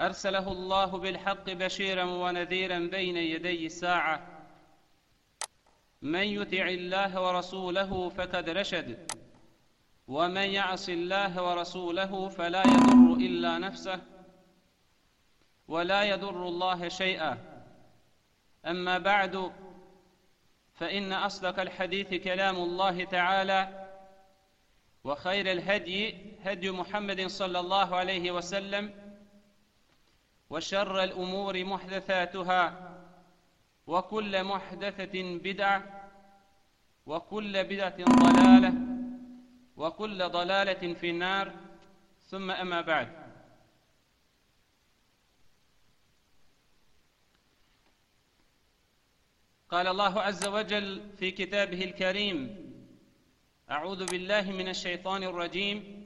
أرسله الله بالحق بشيرا ونذيرا بين يدي الساعة من يطع الله ورسوله فقد رشد ومن يعص الله ورسوله فلا يضر إلا نفسه ولا يضر الله شيئا. أما بعد فإن أصدق الحديث كلام الله تعالى وخير الهدي هدي محمد صلى الله عليه وسلم وشر الأمور محدثاتها وكل محدثة بدعة وكل بدعة ضلالة وكل ضلالة في النار. ثم أما بعد. قال الله عز وجل في كتابه الكريم أعوذ بالله من الشيطان الرجيم.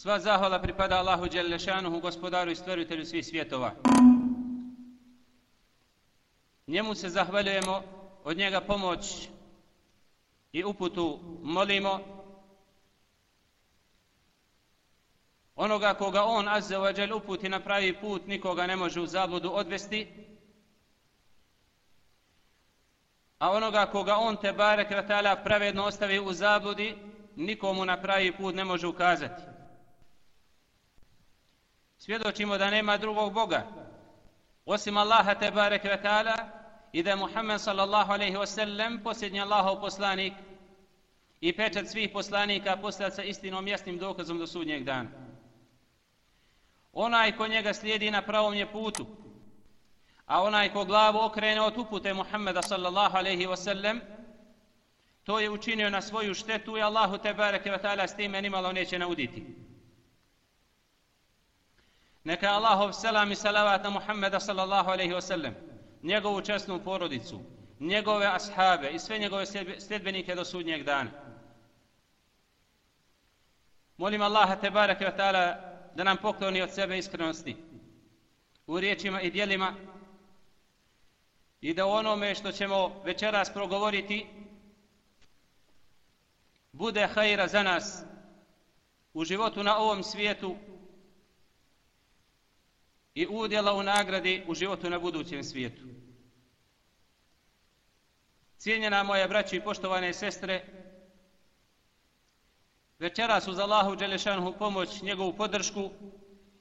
Sva zahvala pripada Allahu Đelešanuhu, gospodaru i stvoritelju svih svjetova. Njemu se zahvaljujemo, od njega pomoć i uputu molimo. Onoga koga on, azze wa džel, uputi na pravi put, nikoga ne može u zabludu odvesti. A onoga koga on, te barek vatala, pravedno ostavi u zabludi, nikomu na pravi put ne može ukazati svjedočimo da nema drugog Boga osim Allaha te barek ve taala i da Muhammed sallallahu alejhi ve sellem posljednji Allahov poslanik i pečat svih poslanika poslat sa istinom jasnim dokazom do sudnjeg dana. Onaj ko njega slijedi na pravom je putu, a onaj ko glavu okrene od upute Muhammeda sallallahu alejhi ve sellem, to je učinio na svoju štetu i Allahu te bareke ve taala s time nimalo neće nauditi. Neka Allahov selam i salavat na Muhammeda sallallahu alaihi wasallam, njegovu čestnu porodicu, njegove ashabe i sve njegove sljedbenike do sudnjeg dana. Molim Allaha te barake wa ta'ala da nam pokloni od sebe iskrenosti u riječima i dijelima i da onome što ćemo večeras progovoriti bude hajra za nas u životu na ovom svijetu i udjela u nagradi u životu na budućem svijetu. Cijenjena moja braći i poštovane sestre, večeras uz Allahu Đelešanhu pomoć, njegovu podršku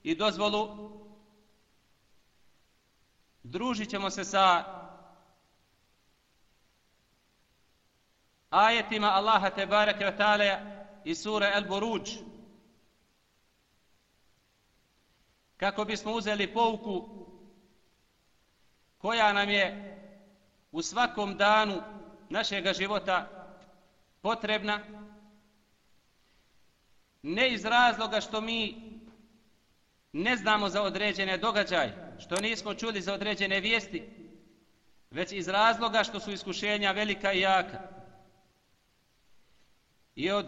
i dozvolu, družit ćemo se sa ajetima Allaha Tebareke Vatale i sura El Boruđ, kako bismo uzeli pouku koja nam je u svakom danu našeg života potrebna ne iz razloga što mi ne znamo za određene događaje, što nismo čuli za određene vijesti, već iz razloga što su iskušenja velika i jaka. I od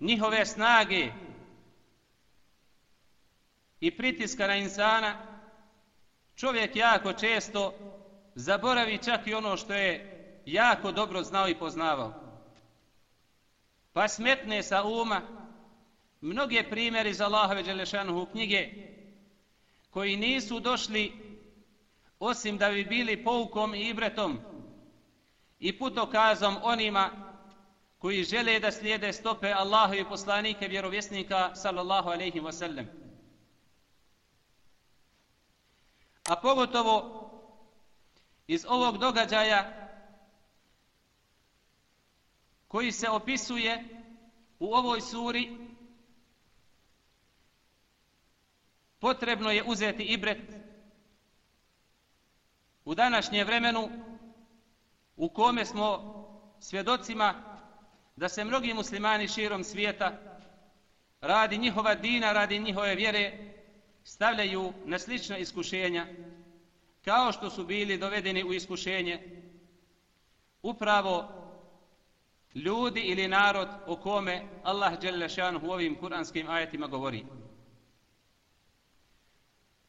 njihove snage i pritiska na insana, čovjek jako često zaboravi čak i ono što je jako dobro znao i poznavao. Pa smetne sa uma mnoge primjeri za Allahove Đelešanuhu knjige koji nisu došli osim da bi bili poukom i ibretom i putokazom onima koji žele da slijede stope Allahu i poslanike vjerovjesnika sallallahu alaihi wasallam sallam. A pogotovo iz ovog događaja koji se opisuje u ovoj suri potrebno je uzeti ibret u današnje vremenu u kome smo svjedocima da se mnogi muslimani širom svijeta radi njihova dina, radi njihove vjere stavljaju na slična iskušenja kao što su bili dovedeni u iskušenje upravo ljudi ili narod o kome Allah Đelešan u ovim kuranskim ajetima govori.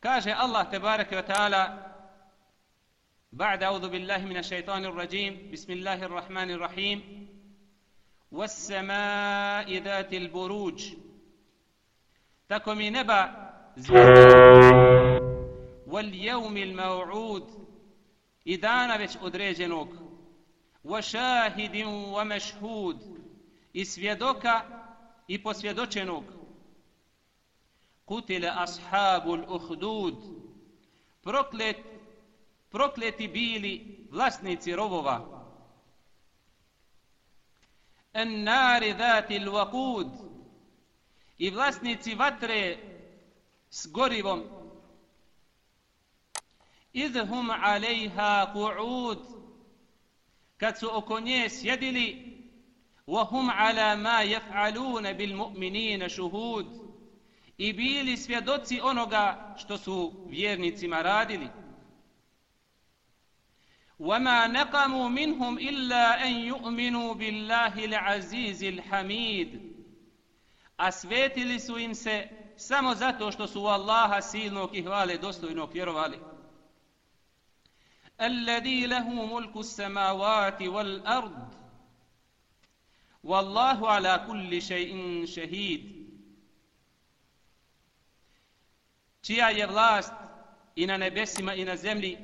Kaže Allah tebareke ve taala بعد أعوذ بالله من الشيطان الرجيم بسم الله الرحمن الرحيم والسماء ذات البروج تكمي نبأ واليوم الموعود إذا نبش أدريجنوك وشاهد ومشهود إسفيدوك إبوسفيدوچنوك قتل أصحاب الأخدود proklet prokleti bili vlasnici rovova. En nari dati l'vakud i vlasnici vatre s gorivom. Id hum alejha ku'ud kad su oko nje sjedili wa hum ala ma jef'aluna bil mu'minina šuhud i bili svjedoci onoga što su vjernicima radili. وَمَا نَقَمُوا مِنْهُمْ إِلَّا أَنْ يُؤْمِنُوا بِاللَّهِ الْعَزِيزِ الْحَمِيدِ A svetili su im se samo zato što su Allaha silnog i hvale dostojno vjerovali. Alladhi lahu mulku samawati wal ard. Wallahu ala kulli shay'in shahid. Čija je vlast i na nebesima i na zemlji,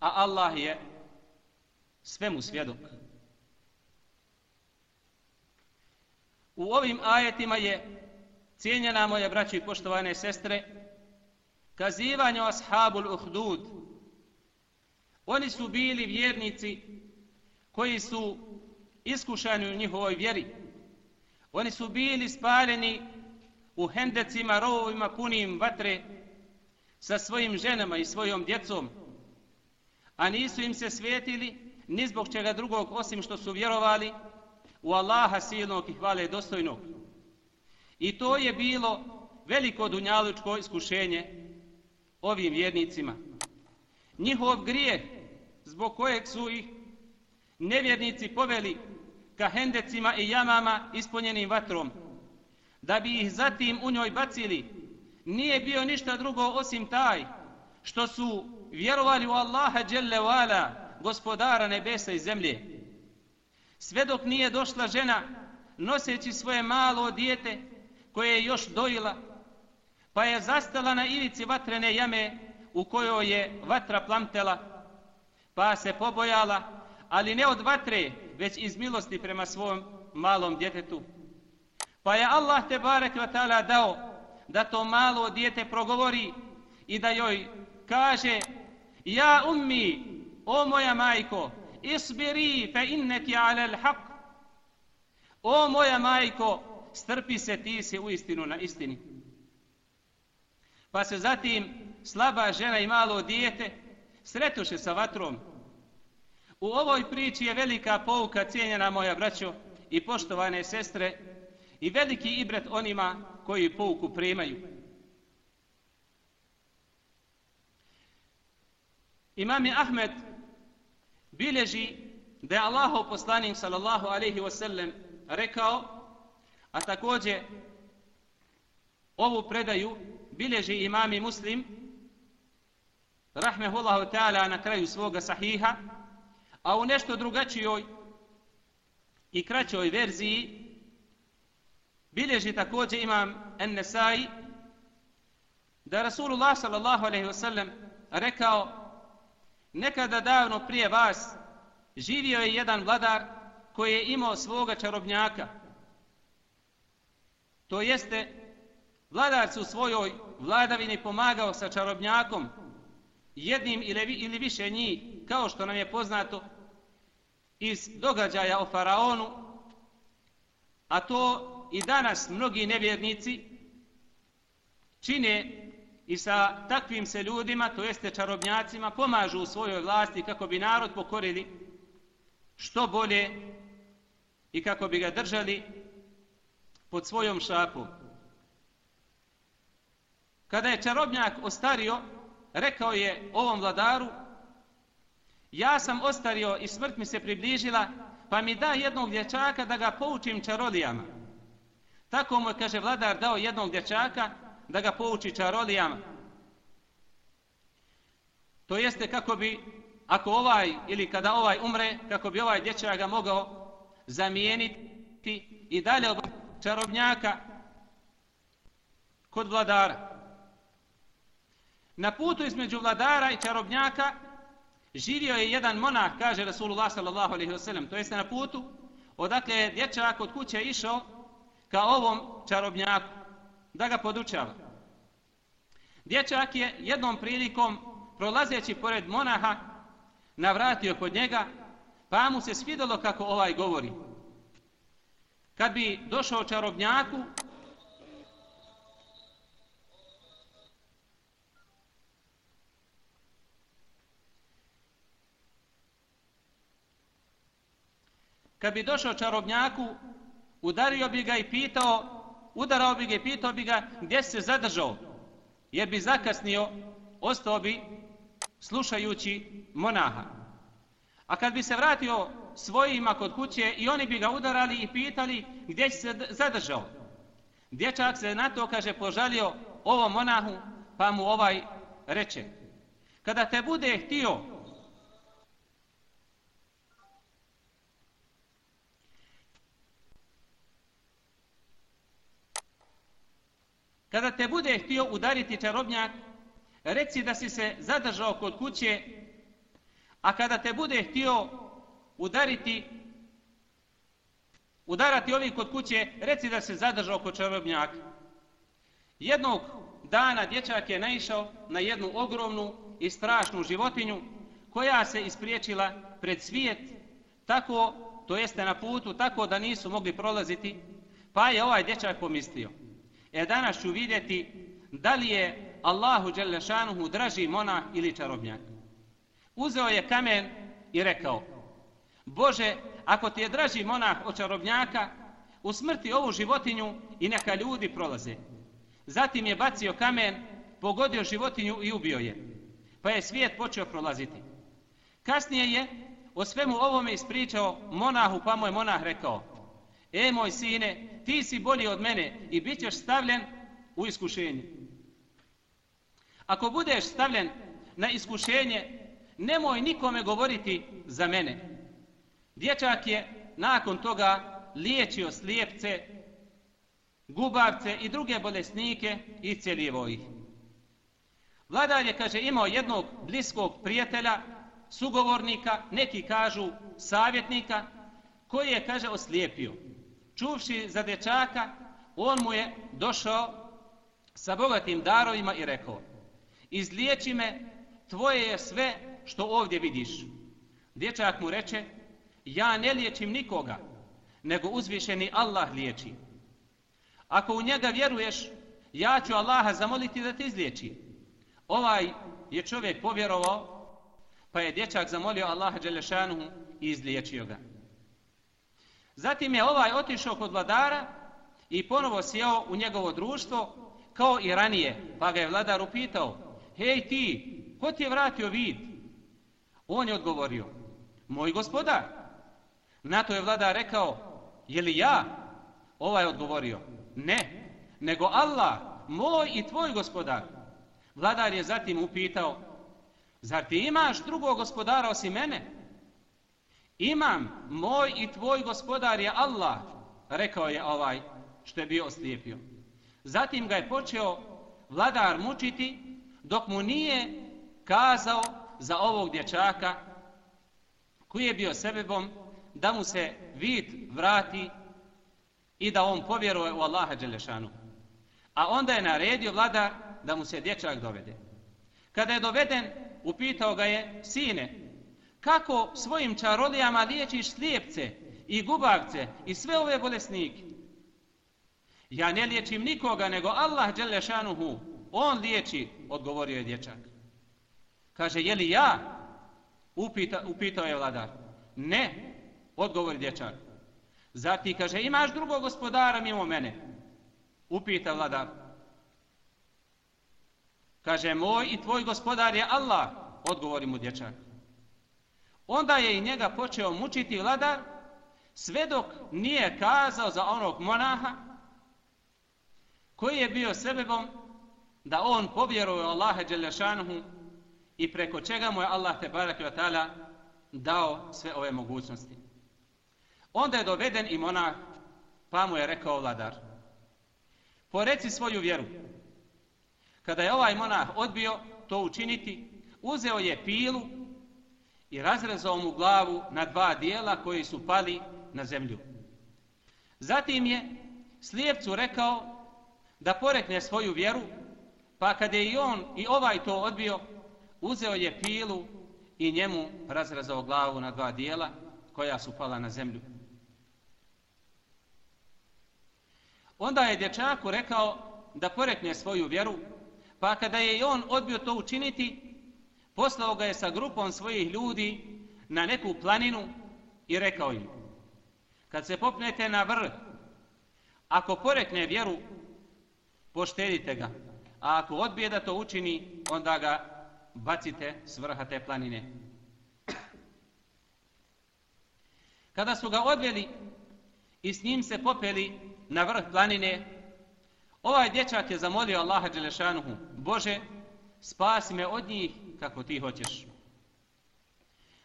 a Allah je svemu svjedok. U ovim ajetima je cijenjena moje braći i poštovane sestre kazivanje o ashabul uhdud. Oni su bili vjernici koji su iskušani u njihovoj vjeri. Oni su bili spaljeni u hendecima, rovovima punim vatre sa svojim ženama i svojom djecom, a nisu im se svetili ni zbog čega drugog osim što su vjerovali u Allaha silnog i hvale dostojnog. I to je bilo veliko dunjalučko iskušenje ovim vjernicima. Njihov grijeh zbog kojeg su ih nevjernici poveli ka hendecima i jamama ispunjenim vatrom, da bi ih zatim u njoj bacili, nije bio ništa drugo osim taj što su vjerovali u Allaha dželle gospodara nebesa i zemlje. Sve dok nije došla žena noseći svoje malo dijete koje je još dojila, pa je zastala na ivici vatrene jame u kojoj je vatra plamtela, pa se pobojala, ali ne od vatre, već iz milosti prema svom malom djetetu. Pa je Allah te barek vatala dao da to malo dijete progovori i da joj kaže Ja ummi, O moja majko, isbiri fe inneki alel haq. O moja majko, strpi se ti si u istinu na istini. Pa se zatim slaba žena i malo dijete sretuše sa vatrom. U ovoj priči je velika pouka cijenjena moja braćo i poštovane sestre i veliki ibret onima koji pouku primaju. Imam Ahmed bilježi da je Allahov poslanik sallallahu alaihi wasallam rekao, a takođe, ovu predaju bileži imami muslim, rahmehullahu ta'ala na kraju svoga sahiha, a u nešto drugačijoj i kraćoj verziji bileži također imam An-Nasai da Rasulullah sallallahu alaihi wasallam rekao nekada davno prije vas živio je jedan vladar koji je imao svoga čarobnjaka. To jeste, vladar su svojoj vladavini pomagao sa čarobnjakom, jednim ili, ili više njih, kao što nam je poznato iz događaja o faraonu, a to i danas mnogi nevjernici čine i sa takvim se ljudima, to jeste čarobnjacima, pomažu u svojoj vlasti kako bi narod pokorili što bolje i kako bi ga držali pod svojom šapom. Kada je čarobnjak ostario, rekao je ovom vladaru, ja sam ostario i smrt mi se približila, pa mi da jednog dječaka da ga poučim čarolijama. Tako mu je, kaže, vladar dao jednog dječaka da ga pouči čarolijama. To jeste kako bi, ako ovaj ili kada ovaj umre, kako bi ovaj dječak ga mogao zamijeniti i dalje obavljati čarobnjaka kod vladara. Na putu između vladara i čarobnjaka živio je jedan monah, kaže Rasulullah sallallahu alaihi wasallam, to jeste na putu, odakle je dječak od kuće išao ka ovom čarobnjaku, da ga podučava. Dječak je jednom prilikom, prolazeći pored monaha, navratio kod njega, pa mu se svidjelo kako ovaj govori. Kad bi došao čarobnjaku, kad bi došao čarobnjaku, udario bi ga i pitao, udarao bi ga i pitao bi ga gdje se zadržao, jer bi zakasnio, ostao bi slušajući monaha. A kad bi se vratio svojima kod kuće i oni bi ga udarali i pitali gdje se zadržao. Dječak se na to, kaže, požalio ovom monahu, pa mu ovaj reče. Kada te bude htio Kada te bude htio udariti čarobnjak, reci da si se zadržao kod kuće, a kada te bude htio udariti, udarati ovi kod kuće, reci da se zadržao kod čarobnjaka. Jednog dana dječak je naišao na jednu ogromnu i strašnu životinju koja se ispriječila pred svijet, tako, to jeste na putu, tako da nisu mogli prolaziti, pa je ovaj dječak pomislio. E danas ću vidjeti da li je Allahu Đelešanuhu draži monah ili čarobnjak. Uzeo je kamen i rekao, Bože, ako ti je draži monah od čarobnjaka, usmrti ovu životinju i neka ljudi prolaze. Zatim je bacio kamen, pogodio životinju i ubio je. Pa je svijet počeo prolaziti. Kasnije je o svemu ovome ispričao monahu, pa mu je monah rekao, E moj sine, ti si bolji od mene i bit ćeš stavljen u iskušenje. Ako budeš stavljen na iskušenje, nemoj nikome govoriti za mene. Dječak je nakon toga liječio slijepce, gubavce i druge bolesnike i celijevo ih. Vladar je, kaže, imao jednog bliskog prijatelja, sugovornika, neki kažu savjetnika, koji je, kaže, oslijepio čuvši za dječaka, on mu je došao sa bogatim darovima i rekao izliječi me, tvoje je sve što ovdje vidiš. Dječak mu reče, ja ne liječim nikoga, nego uzvišeni Allah liječi. Ako u njega vjeruješ, ja ću Allaha zamoliti da te izliječi. Ovaj je čovjek povjerovao, pa je dječak zamolio Allaha Đelešanuhu i izliječio ga. Zatim je ovaj otišao kod vladara i ponovo sjeo u njegovo društvo kao i ranije, pa ga je vladar upitao, hej ti, ko ti je vratio vid? On je odgovorio, moj gospodar. Na to je vladar rekao, je li ja? Ovaj je odgovorio, ne, nego Allah, moj i tvoj gospodar. Vladar je zatim upitao, zar ti imaš drugog gospodara osim mene? Imam, moj i tvoj gospodar je Allah, rekao je ovaj što je bio oslijepio. Zatim ga je počeo vladar mučiti dok mu nije kazao za ovog dječaka koji je bio sebebom da mu se vid vrati i da on povjeruje u Allaha Đelešanu. A onda je naredio vladar da mu se dječak dovede. Kada je doveden, upitao ga je, sine, kako svojim čarolijama liječiš slijepce i gubavce i sve ove bolesnike? Ja ne liječim nikoga, nego Allah Đelešanuhu, on liječi, odgovorio je dječak. Kaže, je li ja? Upita, upitao je vladar. Ne, odgovori dječak. Zati kaže, imaš drugog gospodara mimo mene? Upita vladar. Kaže, moj i tvoj gospodar je Allah, odgovori mu dječak. Onda je i njega počeo mučiti vladar, sve dok nije kazao za onog monaha, koji je bio sebebom da on povjeruje Allahe Đelešanuhu i preko čega mu je Allah te barak ta'ala dao sve ove mogućnosti. Onda je doveden i monah, pa mu je rekao vladar, poreci svoju vjeru. Kada je ovaj monah odbio to učiniti, uzeo je pilu i razrezao mu glavu na dva dijela koji su pali na zemlju. Zatim je slijepcu rekao da porekne svoju vjeru, pa kada je i on i ovaj to odbio, uzeo je pilu i njemu razrezao glavu na dva dijela koja su pala na zemlju. Onda je dječaku rekao da porekne svoju vjeru, pa kada je i on odbio to učiniti, poslao ga je sa grupom svojih ljudi na neku planinu i rekao im, kad se popnete na vrh, ako porekne vjeru, poštedite ga, a ako odbije da to učini, onda ga bacite s vrha te planine. Kada su ga odveli i s njim se popeli na vrh planine, ovaj dječak je zamolio Allaha Đelešanuhu, Bože, spasi me od njih kako ti hoćeš.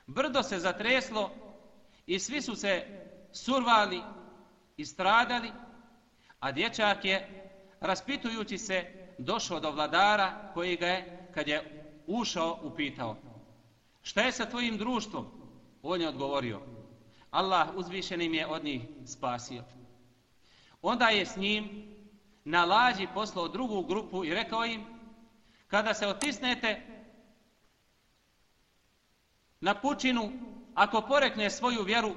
Brdo se zatreslo i svi su se survali i stradali, a dječak je, raspitujući se, došao do vladara koji ga je, kad je ušao, upitao. Šta je sa tvojim društvom? On je odgovorio. Allah uzvišenim je od njih spasio. Onda je s njim na lađi poslao drugu grupu i rekao im kada se otisnete na pučinu ako porekne svoju vjeru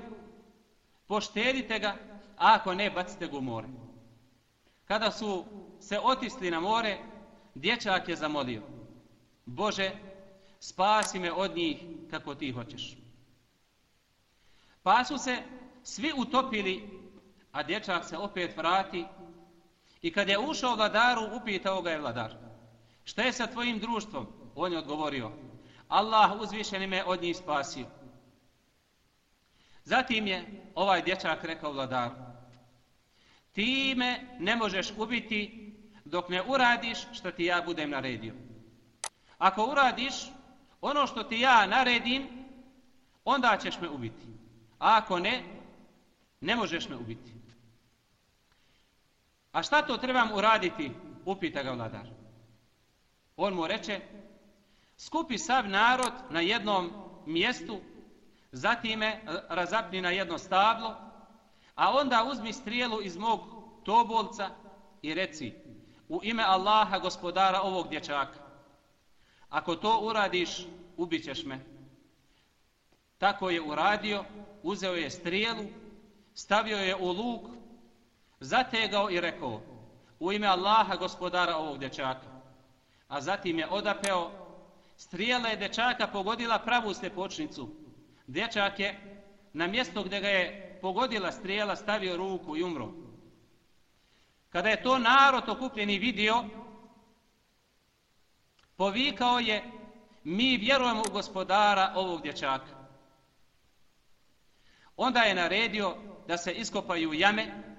poštedite ga a ako ne bacite ga u more. Kada su se otisli na more dječak je zamolio Bože spasi me od njih kako ti hoćeš. Pa su se svi utopili a dječak se opet vrati i kad je ušao vladaru, upitao ga je vladar. Šta je sa tvojim društvom? On je odgovorio. Allah uzvišeni me od njih spasio. Zatim je ovaj dječak rekao vladaru. Ti me ne možeš ubiti dok ne uradiš što ti ja budem naredio. Ako uradiš ono što ti ja naredim, onda ćeš me ubiti. A ako ne, ne možeš me ubiti. A šta to trebam uraditi? Upita ga vladar. On mu reče, skupi sav narod na jednom mjestu, zatim me e, razapni na jedno stablo, a onda uzmi strijelu iz mog tobolca i reci, u ime Allaha gospodara ovog dječaka, ako to uradiš, ubićeš me. Tako je uradio, uzeo je strijelu, stavio je u luk, zategao i rekao u ime Allaha gospodara ovog dječaka. A zatim je odapeo, strijela je dječaka pogodila pravu slepočnicu. Dječak je na mjesto gdje ga je pogodila strijela stavio ruku i umro. Kada je to narod okupljeni vidio, povikao je mi vjerujemo u gospodara ovog dječaka. Onda je naredio da se iskopaju jame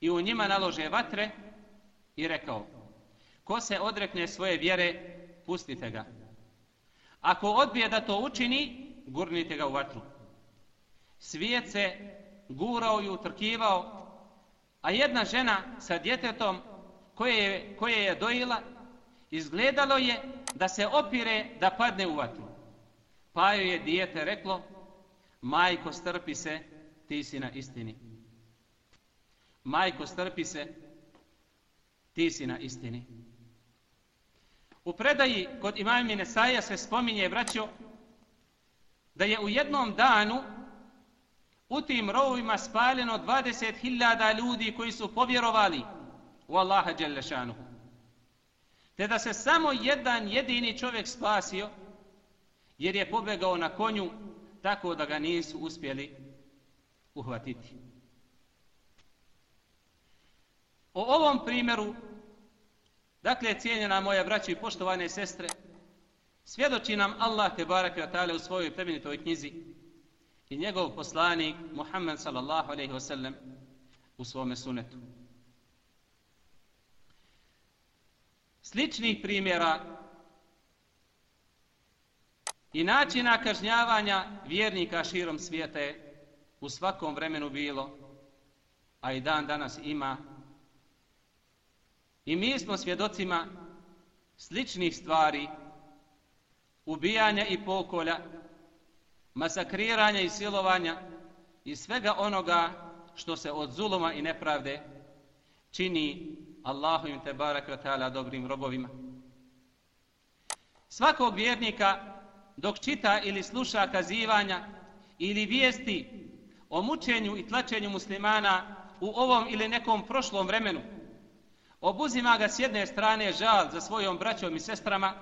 i u njima nalože vatre i rekao ko se odrekne svoje vjere pustite ga. Ako odbije da to učini gurnite ga u vatru. Svijet se gurao i utrkivao a jedna žena sa djetetom koje je, koje je dojila izgledalo je da se opire da padne u vatru. Pa joj je dijete reklo majko strpi se ti si na istini. Majko, strpi se, ti si na istini. U predaji kod imamine Nesaja se spominje, braćo, da je u jednom danu u tim rovima spaljeno 20.000 ljudi koji su povjerovali u Allaha Đelešanuhu. Te da se samo jedan jedini čovjek spasio, jer je pobegao na konju tako da ga nisu uspjeli uhvatiti. O ovom primjeru, dakle, cijenjena moja braća i poštovane sestre, svjedoči nam Allah te barake wa ta'ala u svojoj plemenitoj knjizi i njegov poslanik Muhammed sallallahu alaihi wa sallam u svome sunetu. Sličnih primjera i načina kažnjavanja vjernika širom svijeta je u svakom vremenu bilo, a i dan danas ima. I mi smo svjedocima sličnih stvari, ubijanja i pokolja, masakriranja i silovanja i svega onoga što se od zuluma i nepravde čini Allahu im te barak ta'ala dobrim robovima. Svakog vjernika dok čita ili sluša kazivanja ili vijesti o mučenju i tlačenju muslimana u ovom ili nekom prošlom vremenu. Obuzima ga s jedne strane žal za svojom braćom i sestrama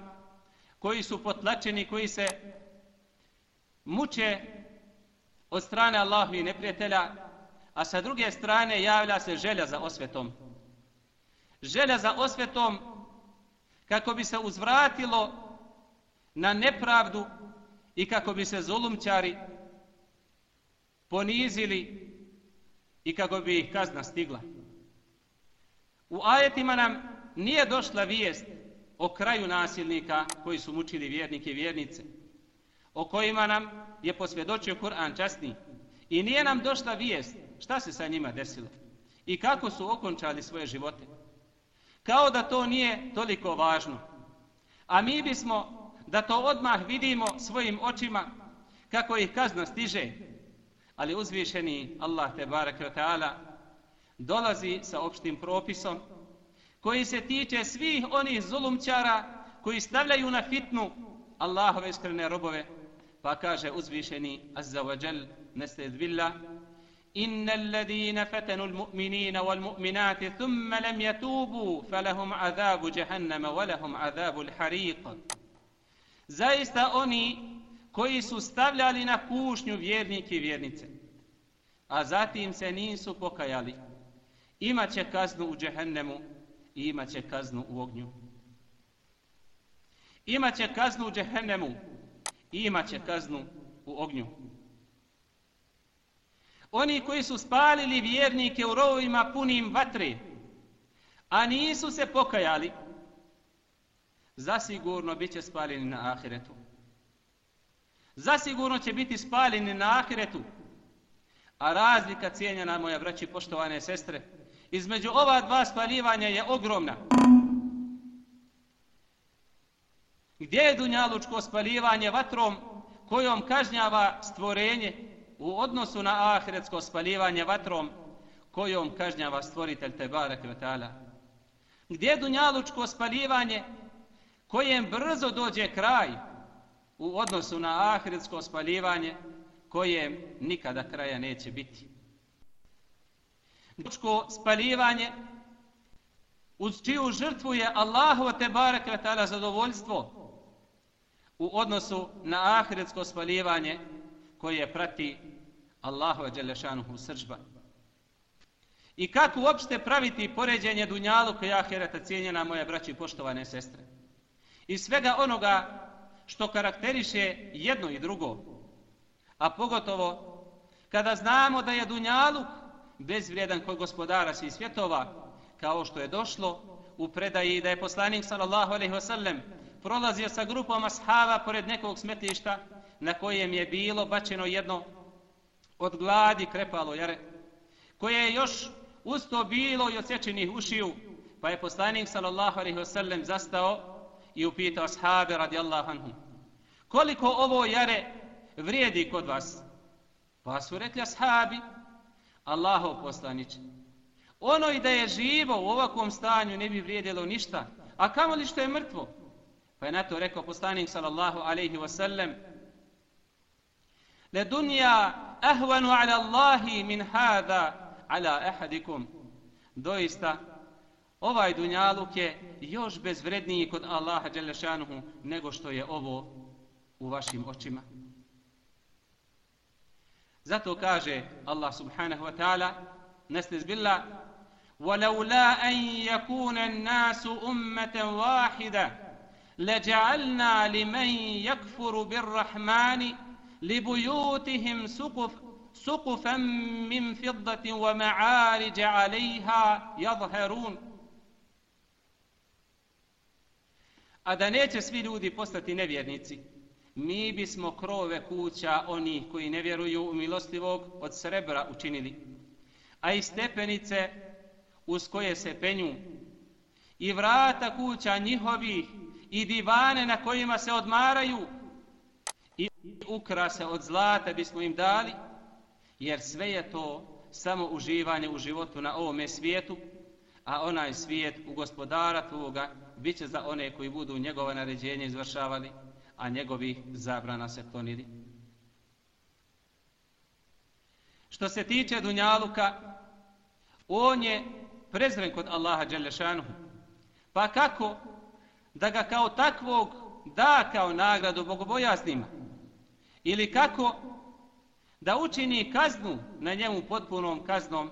koji su potlačeni, koji se muče od strane Allahovi i neprijatelja, a sa druge strane javlja se želja za osvetom. Želja za osvetom kako bi se uzvratilo na nepravdu i kako bi se zulumčari ponizili i kako bi ih kazna stigla. U ajetima nam nije došla vijest o kraju nasilnika koji su mučili vjernike i vjernice, o kojima nam je posvjedočio Kur'an časni. I nije nam došla vijest šta se sa njima desilo i kako su okončali svoje živote. Kao da to nije toliko važno. A mi bismo da to odmah vidimo svojim očima kako ih kazna stiže ali uzvišeni Allah te barek ta'ala dolazi sa opštim propisom koji se tiče svih onih zulumčara koji stavljaju na fitnu Allahove iskrene robove pa kaže uzvišeni azza wa jal nested billah إن الذين فتنوا المؤمنين والمؤمنات ثم لم يتوبوا فلهم عذاب جهنم ولهم عذاب الحريق zaista oni koji su stavljali na kušnju vjernike i vjernice, a zatim se nisu pokajali, imaće kaznu u džehennemu i imaće kaznu u ognju. Imaće kaznu u džehennemu i imaće kaznu u ognju. Oni koji su spalili vjernike u rovima punim vatre, a nisu se pokajali, zasigurno bit će spaljeni na ahiretu zasigurno će biti spaljeni na ahiretu. A razlika cijenjena moja braći poštovane sestre, između ova dva spaljivanja je ogromna. Gdje je dunjalučko spaljivanje vatrom kojom kažnjava stvorenje u odnosu na ahiretsko spaljivanje vatrom kojom kažnjava stvoritelj Tebara Kvetala? Gdje je dunjalučko spaljivanje kojem brzo dođe kraj u odnosu na ahiretsko spaljivanje kojem nikada kraja neće biti. Ljučko spaljivanje uz čiju žrtvu je Allahu te barek ta'ala zadovoljstvo u odnosu na ahiretsko spaljivanje koje prati Allahu dželešanuhu sržba. I kako uopšte praviti poređenje dunjalu i ahireta cijenjena moje braći i poštovane sestre? I svega onoga što karakteriše jedno i drugo. A pogotovo kada znamo da je Dunjaluk bezvrijedan kod gospodara svih svjetova, kao što je došlo u predaji da je poslanik sallallahu alaihi wasallam prolazio sa grupom ashaba pored nekog smetišta na kojem je bilo bačeno jedno od gladi krepalo jare, koje je još usto bilo i odsječenih ušiju, pa je poslanik sallallahu alaihi wasallam zastao i upitao ashabe radijallahu anhum koliko ovo jare vrijedi kod vas? Pa su rekli ashabi, Allahov poslanić. ono i da je živo u ovakvom stanju ne bi vrijedilo ništa, a kamo li što je mrtvo? Pa je na to rekao poslanik sallallahu alaihi wasallam, Le dunja ahvanu ala Allahi min hada ala ahadikum. Doista, ovaj dunjaluk je još bezvredniji kod Allaha Đelešanuhu nego što je ovo u vašim očima. Zato kaže Allah subhanahu wa ta'ala, nestiz billah, ولولا أن يكون الناس أمة واحدة لجعلنا لمن يكفر بالرحمن لبيوتهم سقف سقفا من فضة ومعارج عليها يظهرون A da neće svi ljudi postati nevjernici, mi bismo krove kuća onih koji ne vjeruju u milostivog od srebra učinili, a i stepenice uz koje se penju, i vrata kuća njihovih, i divane na kojima se odmaraju, i ukrase od zlata bismo im dali, jer sve je to samo uživanje u životu na ovome svijetu, a onaj svijet u gospodara tvoga bit će za one koji budu njegova naređenja izvršavali, a njegovih zabrana se klonili. Što se tiče Dunjaluka, on je prezren kod Allaha Đelešanuhu. Pa kako da ga kao takvog da kao nagradu bogobojasnima? Ili kako da učini kaznu na njemu potpunom kaznom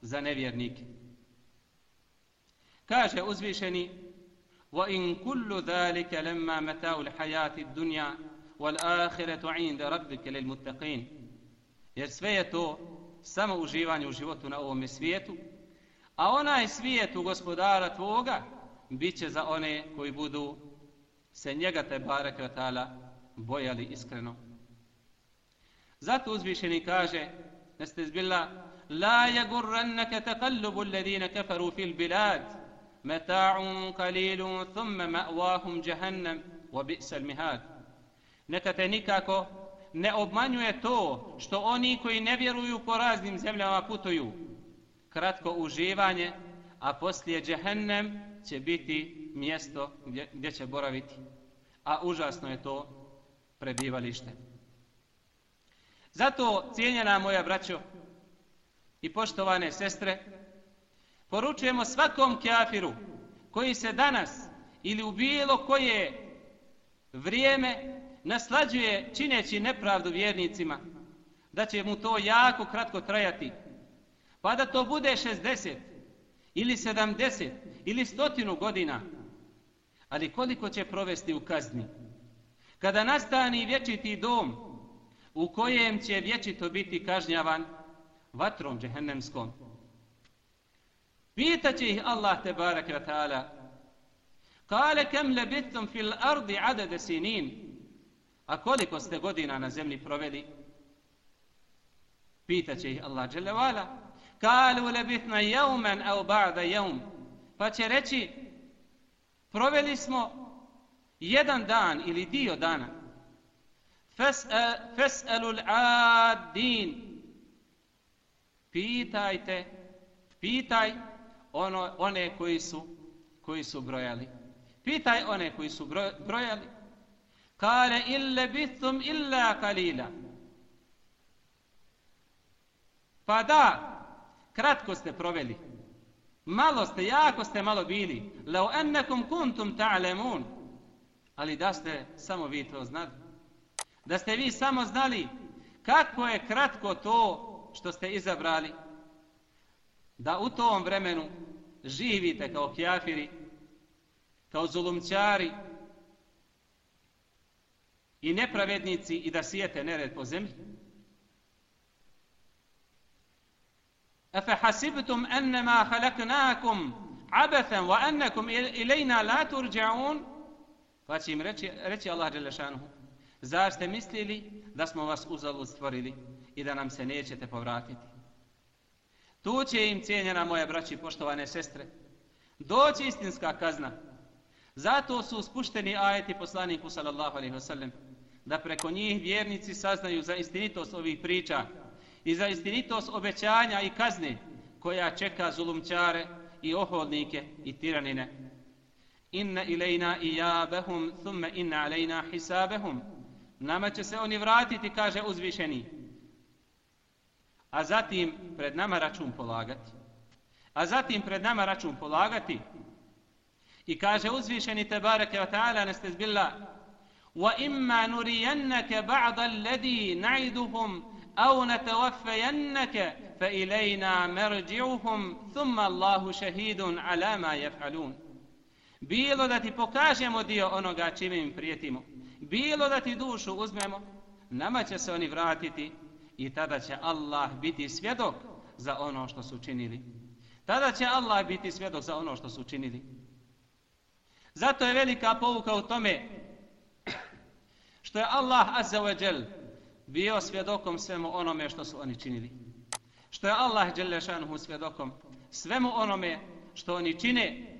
za nevjernike? Kaže uzvišeni وَإِن كُلُّ ذَلِكَ لَمَّا مَتَاءُ الْحَيَاةِ الدُّنْيَا وَالْآخِرَةُ عِنْدَ رَبِّكَ لِلْمُتَّقِينَ Jer sve je to samo uživanje u životu na ovom svijetu, a onaj svijet u gospodara tvoga bit će za one koji budu se njega te barek bojali iskreno. Zato uzvišeni kaže, neste zbila, La jagurrannaka taqallubu alladhina kafaru fil bilad, متاع qalilun thumma مأواهم jahannam wa bi'sal mihad. Neka te nikako ne obmanjuje to što oni koji ne vjeruju po raznim zemljama putuju. Kratko uživanje, a poslije džehennem će biti mjesto gdje, gdje će boraviti. A užasno je to prebivalište. Zato, cijenjena moja braćo i poštovane sestre, poručujemo svakom kafiru koji se danas ili u bilo koje vrijeme naslađuje čineći nepravdu vjernicima, da će mu to jako kratko trajati, pa da to bude 60 ili 70 ili stotinu godina, ali koliko će provesti u kazni? Kada nastani vječiti dom, u kojem će vječito biti kažnjavan vatrom džehennemskom. Pitaće ih Allah te barek ve ta'ala Kale kem lebitum fil ardi adade sinin A koliko ste godina na zemlji proveli? Pitaće ih Allah dželle vala Kalu lebitna yawman aw ba'da yawm. Pa će reći Proveli smo jedan dan ili dio dana Fes'alu e, l'adin. Pitajte, pitaj ono, one koji su, koji su brojali. Pitaj one koji su brojali. Kale ille bitum illa kalila. Pa da, kratko ste proveli. Malo ste, jako ste malo bili. Lau ennekum kuntum ta'lemun. Ali da ste samo vi to znali. Da ste vi samo znali kako je kratko to što ste izabrali. Da u tom vremenu živite kao kjafiri, kao zulumćari i nepravednici i da sijete nered po zemlji. Afa hasibtum annama khalaqnakum abathan wa annakum ilayna la turja'un? Pa će im reći, reći Allah Đelešanuhu, Zar ste mislili da smo vas uzalud stvorili i da nam se nećete povratiti? Tu će im cijenjena moja braći poštovane sestre doći istinska kazna. Zato su spušteni ajeti poslaniku sallallahu alaihi wasallam da preko njih vjernici saznaju za istinitost ovih priča i za istinitost obećanja i kazne koja čeka zulumčare i oholnike i tiranine. Inna ilajna ijabahum, thumma inna alejna hisabehum. Nama će se oni vratiti, kaže uzvišeni. A zatim pred nama račun polagati. A zatim pred nama račun polagati. I kaže uzvišeni te bareke wa ta'ala nestezbillah. Wa imma بَعْضَ الَّذِي نَعِدُهُمْ na'iduhum نَتَوَفَّيَنَّكَ فَإِلَيْنَا مَرْجِعُهُمْ ثُمَّ اللَّهُ thumma Allahu مَا ala ma. Bilo da ti pokažemo dio onoga čime im prijetimo. Bilo da ti dušu uzmemo, nama će se oni vratiti i tada će Allah biti svjedok za ono što su činili. Tada će Allah biti svjedok za ono što su činili. Zato je velika pouka u tome što je Allah azza wa jal bio svjedokom svemu onome što su oni činili. Što je Allah dželle svjedokom svemu onome što oni čine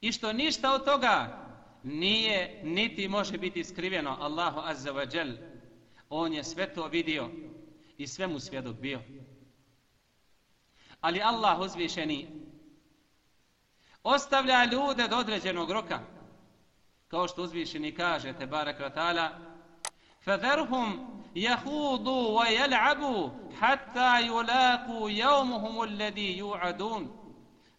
i što ništa od toga nije niti može biti skriveno Allahu azza wa jal. On je sve to vidio i sve mu svjedok bio. Ali Allah uzvišeni ostavlja ljude do određenog roka. Kao što uzvišeni kaže, te barak vatala, فَذَرْهُمْ يَهُودُوا وَيَلْعَبُوا حَتَّى يُلَاقُوا يَوْمُهُمُ الَّذِي يُعَدُونَ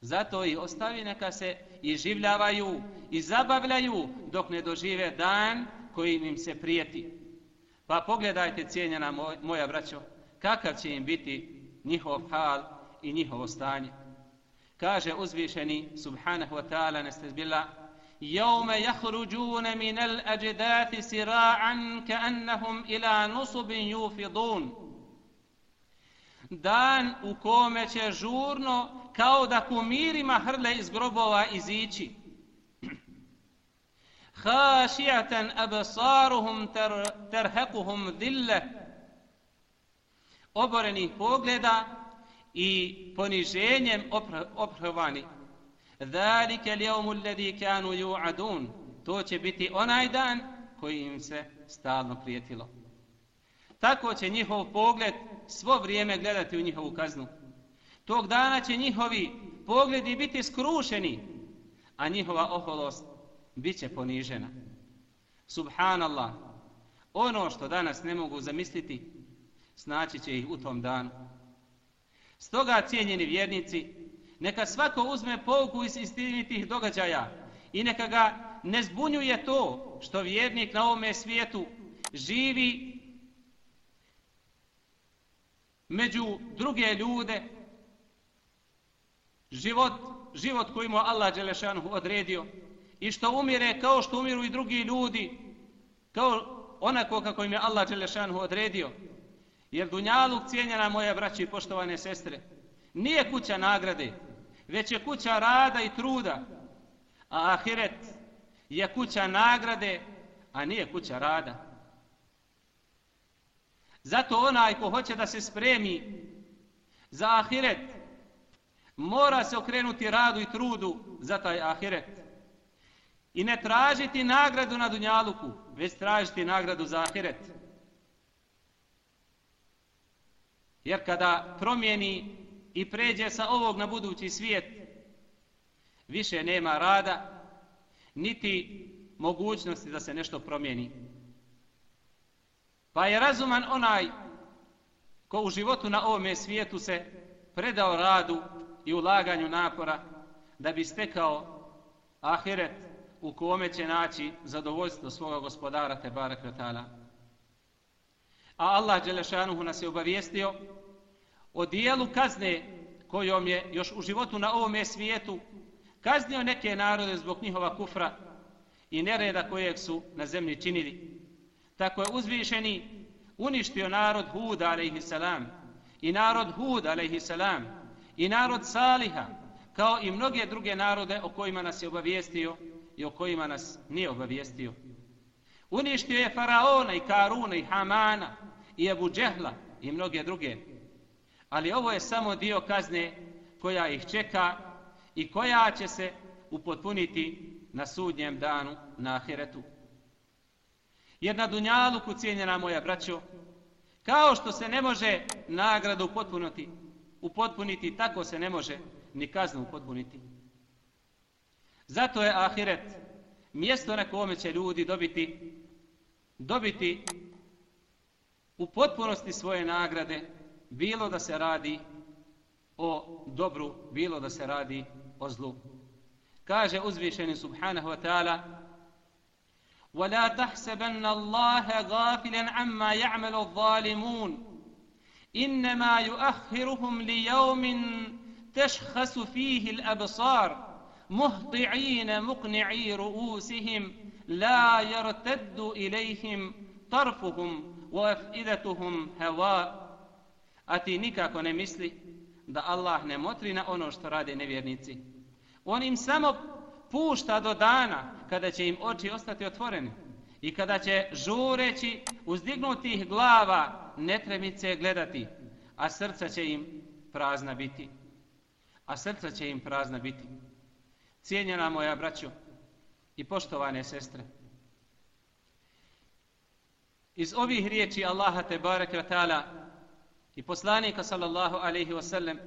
Zato ih ostavi neka se i življavaju i zabavljaju dok ne dožive dan koji im se prijeti. Pa pogledajte cijenjena moja braćo, kakav će im biti njihov hal i njihovo stanje. Kaže uzvišeni subhanahu wa ta'ala nestezbila يوم يخرجون من الأجداث سراعا كأنهم إلى نصب يوفضون dan u kome će žurno kao da kumirima hrle iz grobova izići. Hašijatan absaruhum tarhaquhum dille oborenih pogleda i poniženjem opravani. Zalike lijevmu ledi kanu ju'adun. To će biti onaj dan koji im se stalno prijetilo. Tako će njihov pogled svo vrijeme gledati u njihovu kaznu. Tog dana će njihovi pogledi biti skrušeni, a njihova oholost bit će ponižena. Subhanallah, ono što danas ne mogu zamisliti, snaći će ih u tom danu. Stoga, cijenjeni vjernici, neka svako uzme pouku iz istinitih događaja i neka ga ne zbunjuje to što vjernik na ovome svijetu živi među druge ljude, život, život koji mu Allah Đelešanu odredio i što umire kao što umiru i drugi ljudi, kao onako kako im je Allah Đelešanhu odredio. Jer Dunjaluk cijenjena moja braći i poštovane sestre, nije kuća nagrade, već je kuća rada i truda, a Ahiret je kuća nagrade, a nije kuća rada. Zato onaj ko hoće da se spremi za Ahiret, mora se okrenuti radu i trudu za taj Ahiret. I ne tražiti nagradu na Dunjaluku, već tražiti nagradu za Ahiret. Jer kada promijeni i pređe sa ovog na budući svijet, više nema rada, niti mogućnosti da se nešto promijeni. Pa je razuman onaj ko u životu na ovome svijetu se predao radu i ulaganju napora da bi stekao ahiret u kome će naći zadovoljstvo svoga gospodara te barak A Allah Đelešanuhu nas je obavijestio o dijelu kazne kojom je još u životu na ovome svijetu kaznio neke narode zbog njihova kufra i nereda kojeg su na zemlji činili. Tako je uzvišeni uništio narod Hud a.s. i narod Hud a.s. i narod Saliha kao i mnoge druge narode o kojima nas je obavijestio i o kojima nas nije obavijestio. Uništio je Faraona i Karuna i Hamana i Ebu Džehla i mnoge druge Ali ovo je samo dio kazne koja ih čeka i koja će se upotpuniti na sudnjem danu na ahiretu. Jer na Dunjaluku, cijenjena moja braćo, Kao što se ne može nagradu upotpuniti, upotpuniti, tako se ne može ni kaznu upotpuniti. Zato je ahiret mjesto na kome će ljudi dobiti dobiti u potpunosti svoje nagrade, bilo da se radi o dobru, bilo da se radi o zlu. Kaže uzvišeni subhanahu wa ta'ala ولا تحسبن الله غافلا عما يعمل الظالمون انما يؤخرهم ليوم تشخص فيه الابصار مهطعين مقنعي رؤوسهم لا يرتد اليهم طرفهم وافئدتهم هواء ati nikako ne misli da Allah ne motri na ono što rade nevjernici. On im samo pušta do dana kada će im oči ostati otvoreni i kada će žureći uzdignutih glava netremice gledati, a srca će im prazna biti. A srca će im prazna biti. Cijenjena moja braćo i poštovane sestre, iz ovih riječi Allaha te barek ta'ala i poslanika sallallahu alaihi sellem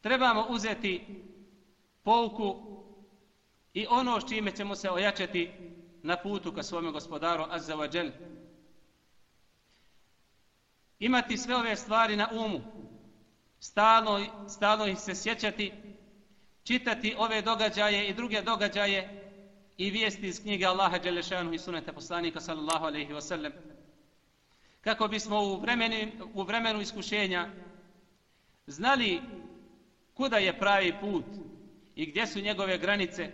trebamo uzeti pouku i ono s čime ćemo se ojačati na putu ka svome gospodaru Azza wa džel. Imati sve ove stvari na umu, stalno, stalno ih se sjećati, čitati ove događaje i druge događaje i vijesti iz knjige Allaha Đelešanu i sunete poslanika sallallahu alaihi wasallam. Kako bismo u vremenu, u vremenu iskušenja znali kuda je pravi put i gdje su njegove granice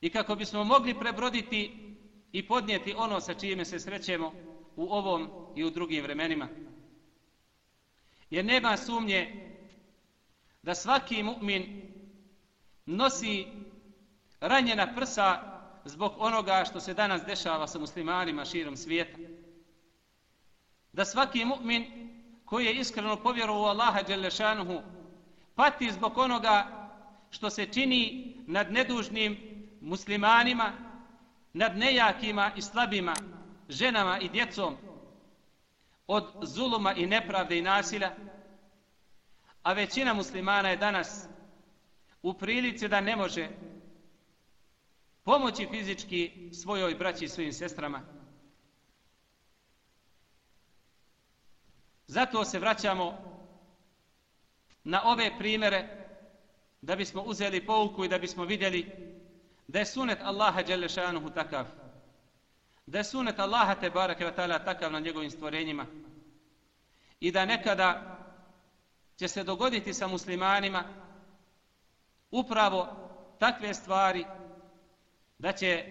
i kako bismo mogli prebroditi i podnijeti ono sa čime se srećemo u ovom i u drugim vremenima. Jer nema sumnje da svaki mu'min nosi ranjena prsa zbog onoga što se danas dešava sa muslimanima širom svijeta. Da svaki mu'min koji je iskreno povjerovao Allaha Đelešanuhu pati zbog onoga što se čini nad nedužnim muslimanima, nad nejakima i slabima, ženama i djecom, od zuluma i nepravde i nasilja, a većina muslimana je danas u prilici da ne može pomoći fizički svojoj braći i svojim sestrama. Zato se vraćamo na ove primere da bismo uzeli pouku i da bismo vidjeli da je sunet Allaha Đelešanuhu takav. Da je sunet Allaha te barake ta'ala takav na njegovim stvorenjima. I da nekada će se dogoditi sa muslimanima upravo takve stvari da će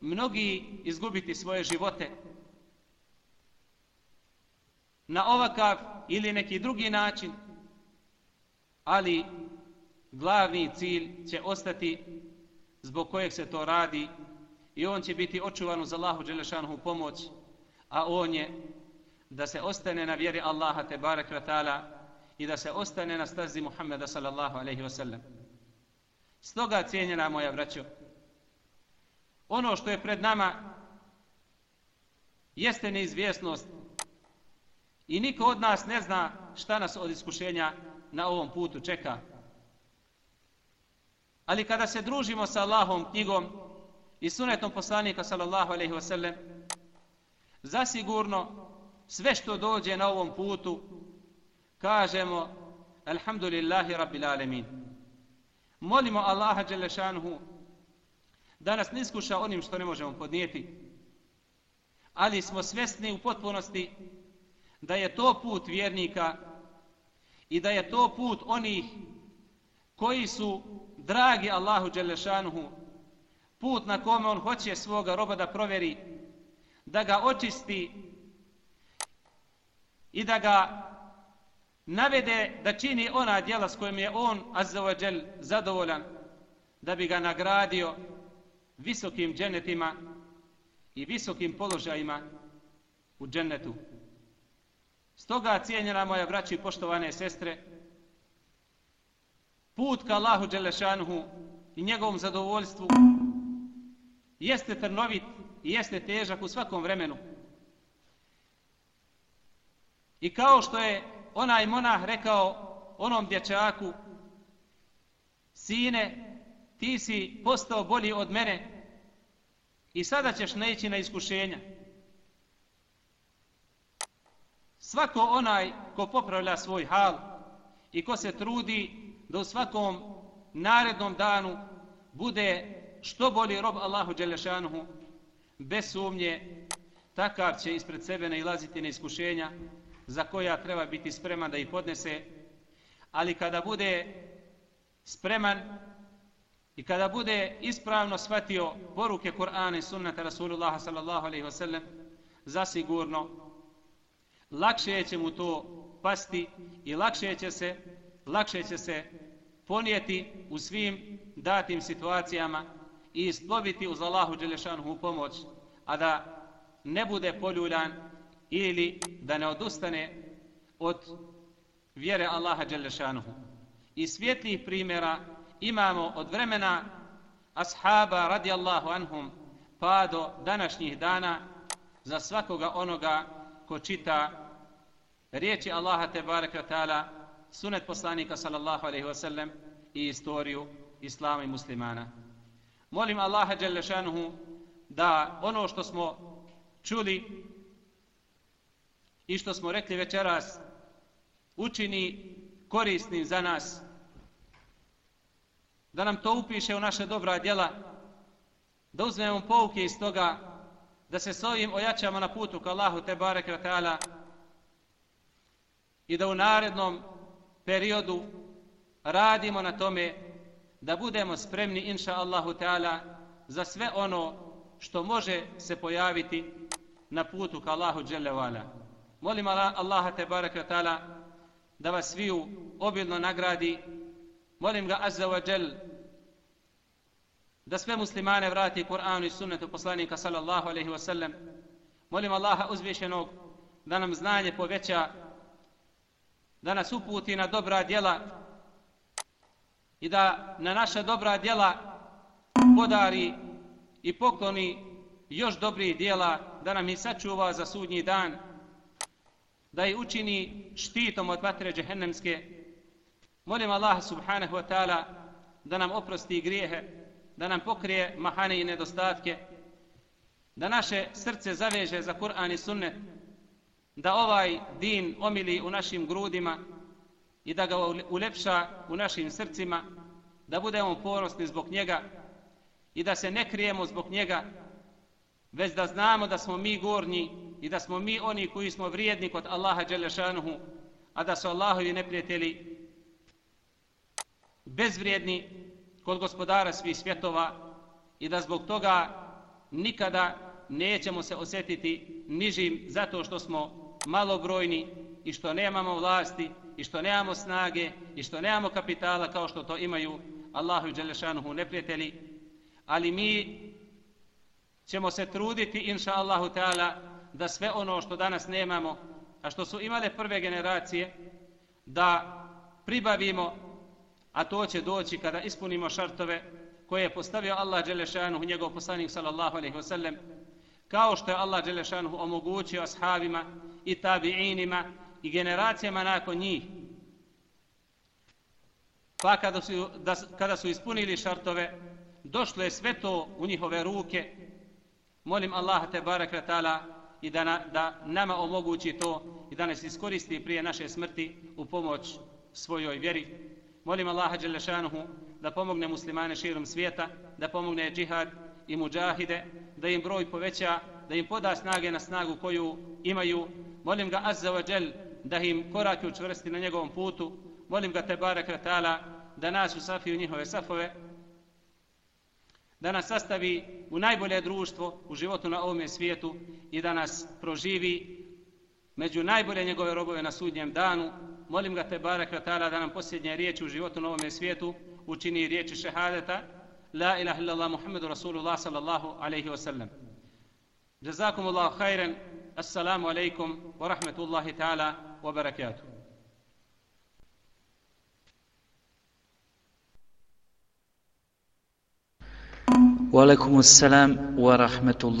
mnogi izgubiti svoje živote na ovakav ili neki drugi način ali glavni cilj će ostati zbog kojeg se to radi i on će biti očuvan uz Allahu Đelešanhu pomoć, a on je da se ostane na vjeri Allaha te barek ta'ala i da se ostane na stazi Muhammeda sallallahu alaihi wasallam. Stoga cijenjena moja braćo, ono što je pred nama jeste neizvjesnost i niko od nas ne zna šta nas od iskušenja na ovom putu čeka. Ali kada se družimo sa Allahom knjigom i sunetom poslanika sallallahu alaihi wasallam, zasigurno sve što dođe na ovom putu, kažemo Alhamdulillahi Rabbil Alemin. Molimo Allaha Đelešanuhu da nas ne iskuša onim što ne možemo podnijeti. Ali smo svjesni u potpunosti da je to put vjernika i da je to put onih koji su dragi Allahu Đelešanuhu, put na kome on hoće svoga roba da proveri, da ga očisti i da ga navede da čini ona djela s kojim je on, Azzawađel, zadovoljan, da bi ga nagradio visokim dženetima i visokim položajima u džennetu. Stoga, cijenjena moja braći i poštovane sestre, put ka Allahu Đelešanuhu i njegovom zadovoljstvu jeste trnovit i jeste težak u svakom vremenu. I kao što je onaj monah rekao onom dječaku, sine, ti si postao bolji od mene i sada ćeš neći na iskušenja. Svako onaj ko popravlja svoj hal i ko se trudi da u svakom narednom danu bude što bolji rob Allahu Đelešanuhu, bez sumnje, takav će ispred sebe nailaziti na iskušenja za koja treba biti spreman da ih podnese, ali kada bude spreman i kada bude ispravno shvatio poruke Kur'ana i sunnata Rasulullah sallallahu alaihi wasallam, zasigurno lakše će mu to pasti i lakše će se, lakše će se ponijeti u svim datim situacijama i isploviti uz Allahu Đelešanu pomoć, a da ne bude poljuljan ili da ne odustane od vjere Allaha Đelešanuhu. I svjetlih primjera imamo od vremena ashaba radijallahu anhum pa do današnjih dana za svakoga onoga ko čita riječi Allaha tebareka ta'ala sunet poslanika sallallahu alaihi wasallam i istoriju islama i muslimana. Molim Allaha Đelešanuhu da ono što smo čuli i što smo rekli večeras učini korisnim za nas. Da nam to upiše u naše dobra djela da uzmemo pouke iz toga da se s ovim ojačamo na putu ka Allahu te barek ta'ala i da u narednom periodu radimo na tome da budemo spremni inša Allahu ta'ala za sve ono što može se pojaviti na putu ka Allahu dželle Molim Allaha te barek ta'ala da vas sviju obilno nagradi. Molim ga Azza wa jel da sve muslimane vrati Kur'anu i sunnetu poslanika sallallahu alaihi wa sallam. Molim Allaha uzvišenog da nam znanje poveća, da nas uputi na dobra djela i da na naša dobra djela podari i pokloni još dobrih djela, da nam ih sačuva za sudnji dan da je učini štitom od vatre džehennemske. Molim Allah subhanahu wa ta'ala da nam oprosti grijehe, da nam pokrije mahane i nedostatke, da naše srce zaveže za Kur'an i sunnet, da ovaj din omili u našim grudima i da ga ulepša u našim srcima, da budemo ponosni zbog njega i da se ne krijemo zbog njega, već da znamo da smo mi gornji i da smo mi oni koji smo vrijedni kod Allaha Đelešanuhu, a da su Allahovi neprijatelji bezvrijedni kod gospodara svih svjetova i da zbog toga nikada nećemo se osjetiti nižim zato što smo malobrojni i što nemamo vlasti i što nemamo snage i što nemamo kapitala kao što to imaju Allahu Đelešanuhu neprijatelji. Ali mi ćemo se truditi inša Allahu Teala, da sve ono što danas nemamo, a što su imale prve generacije, da pribavimo, a to će doći kada ispunimo šartove koje je postavio Allah Đelešanu, njegov poslanik sallallahu alaihi wasallam, kao što je Allah Đelešanu omogućio ashabima i tabi'inima i generacijama nakon njih. Pa kada su, da, kada su ispunili šartove, došlo je sve to u njihove ruke. Molim Allaha te barak i da, na, da nama omogući to i da nas iskoristi prije naše smrti u pomoć svojoj vjeri. Molim Allaha Đelešanuhu da pomogne muslimane širom svijeta, da pomogne džihad i muđahide, da im broj poveća, da im poda snage na snagu koju imaju. Molim ga Azza wa Đel da im korake učvrsti na njegovom putu. Molim ga Tebara Kratala da nas usafi u njihove safove, da nas sastavi u najbolje društvo u životu na ovome svijetu i da nas proživi među najbolje njegove robove na sudnjem danu. Molim ga te barek ratala da nam posljednje riječi u životu na ovome svijetu učini riječi šehadeta La ilaha illallah Muhammedu Rasulullah sallallahu alaihi wa sallam. Jazakum Allah khairan. Assalamu alaikum wa rahmetullahi ta'ala wa barakatuh. وعليكم السلام ورحمة الله